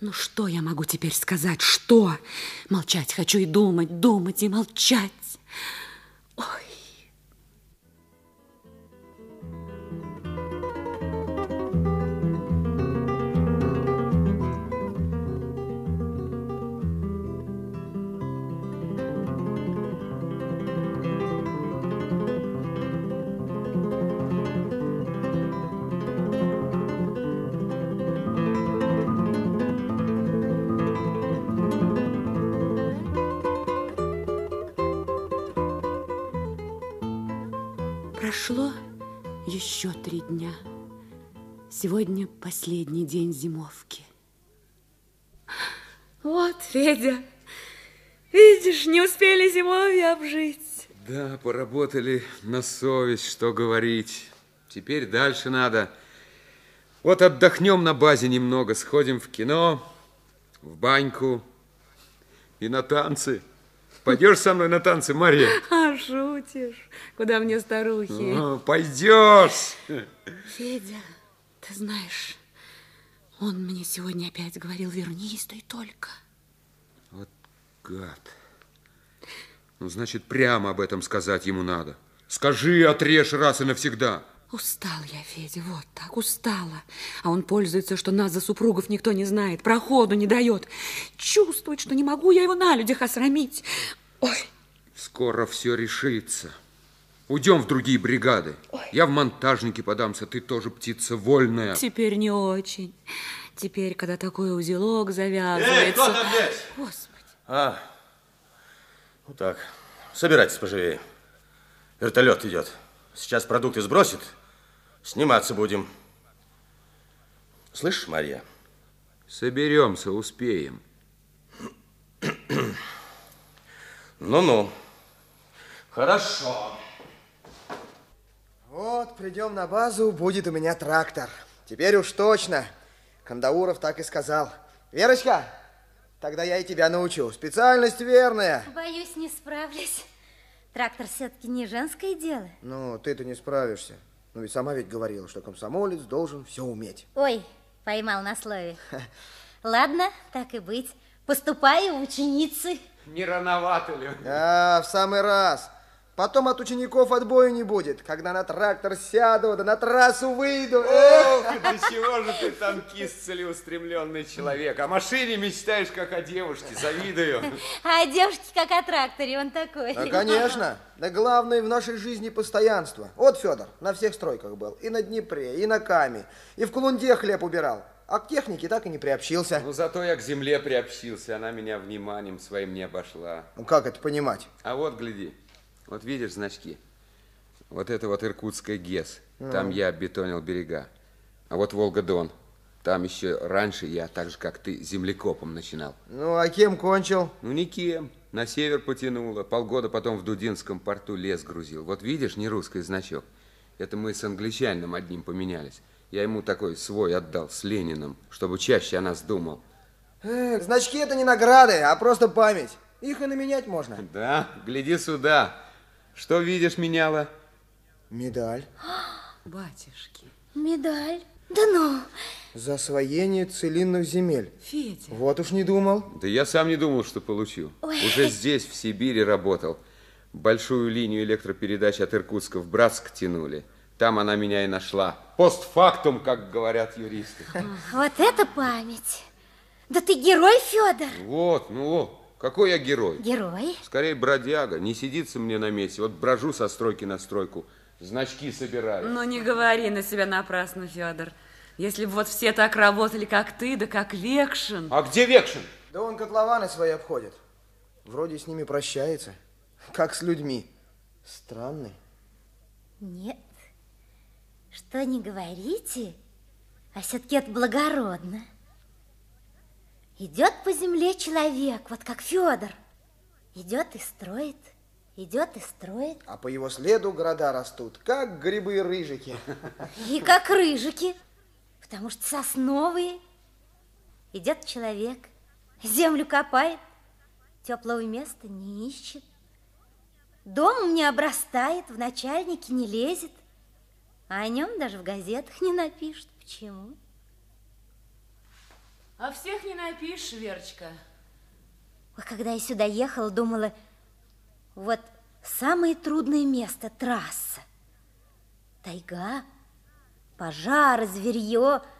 Ну, что я могу теперь сказать? Что? Молчать хочу и думать, думать и молчать. Прошло еще три дня. Сегодня последний день зимовки. Вот, Федя, видишь, не успели зимовье обжить. Да, поработали на совесть, что говорить. Теперь дальше надо. Вот отдохнем на базе немного, сходим в кино, в баньку и на танцы. Пойдешь со мной на танцы, Мария? А, шутишь. Куда мне старухи? Ну, пойдешь. Федя, ты знаешь, он мне сегодня опять говорил, вернись, да и только. Вот гад. Ну, значит, прямо об этом сказать ему надо. Скажи, отрежь раз и навсегда. Устал я, Федя, вот так, устала. А он пользуется, что нас за супругов никто не знает, проходу не дает. Чувствует, что не могу я его на людях осрамить. Ой. Скоро все решится. Уйдем в другие бригады. Ой. Я в монтажники подамся, ты тоже птица вольная. Теперь не очень. Теперь, когда такой узелок завязывается... Эй, кто там здесь? Господи. А, вот так. Собирайтесь поживее. Вертолет идет. Сейчас продукты сбросит, Сниматься будем. Слышишь, Марья? Соберемся, успеем. Ну-ну. Хорошо. Вот, придем на базу, будет у меня трактор. Теперь уж точно. Кандауров так и сказал. Верочка, тогда я и тебя научу. Специальность верная. Боюсь, не справлюсь. Трактор все-таки не женское дело. Ну, ты-то не справишься. Ну ведь сама ведь говорила, что комсомолец должен все уметь. Ой, поймал на слове. Ладно, так и быть. Поступаю ученицы. Не рановато ли? А, в самый раз. Потом от учеников отбоя не будет. Когда на трактор сяду, да на трассу выйду. Ох, да чего же ты танкист целеустремленный человек? О машине мечтаешь, как о девушке. Завидую. А о девушке, как о тракторе, он такой. Да, конечно. Да главное в нашей жизни постоянство. Вот Федор на всех стройках был. И на Днепре, и на Каме. И в Кулунде хлеб убирал. А к технике так и не приобщился. Ну, зато я к земле приобщился. Она меня вниманием своим не обошла. Ну, как это понимать? А вот, гляди. Вот видишь значки? Вот это вот Иркутская ГЕС. Ну. Там я бетонил берега. А вот Волга-Дон. Там еще раньше я, так же, как ты, землекопом начинал. Ну, а кем кончил? Ну, никем. На север потянуло. Полгода потом в Дудинском порту лес грузил. Вот видишь, не русский значок. Это мы с англичанином одним поменялись. Я ему такой свой отдал, с Лениным, чтобы чаще о нас думал. Эх, значки это не награды, а просто память. Их и наменять можно. Да, гляди сюда. Что видишь, меняла? Медаль. Батюшки. Медаль? Да ну. За освоение целинных земель. Федя. Вот уж не думал. Да я сам не думал, что получу. Ой. Уже здесь, в Сибири, работал. Большую линию электропередач от Иркутска в Братск тянули. Там она меня и нашла. Постфактум, как говорят юристы. Вот это память. Да ты герой, Федор. Вот, ну, какой я герой? Герой? Скорее бродяга. Не сидится мне на месте. Вот брожу со стройки на стройку. Значки собираю. Ну, не говори на себя напрасно, Федор. Если бы вот все так работали, как ты, да как Векшин. А где Векшин? Да он котлованы свои обходит. Вроде с ними прощается. Как с людьми. Странный. Нет. Что не говорите, а все-таки это благородно. Идет по земле человек, вот как Федор. Идет и строит, идет и строит. А по его следу города растут, как грибы и рыжики. И как рыжики, потому что сосновые. Идет человек, землю копает, теплого места не ищет. Домом не обрастает, в начальнике не лезет, а о нем даже в газетах не напишут. Почему? А всех не напишешь, Верочка. Ой, когда я сюда ехала, думала, вот самое трудное место – трасса. Тайга, пожары, зверье –